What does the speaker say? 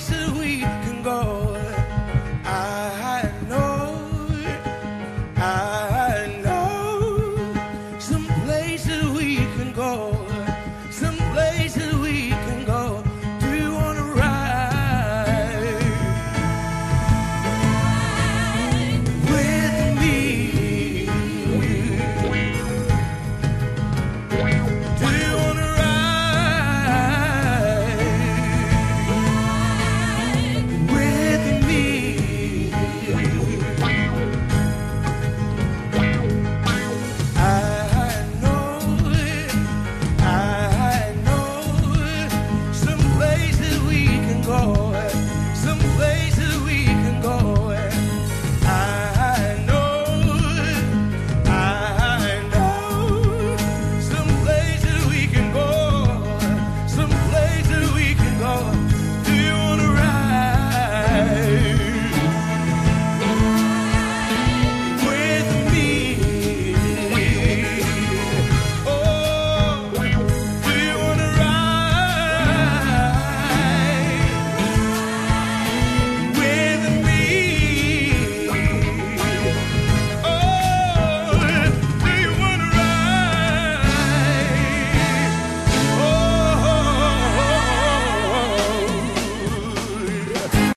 places we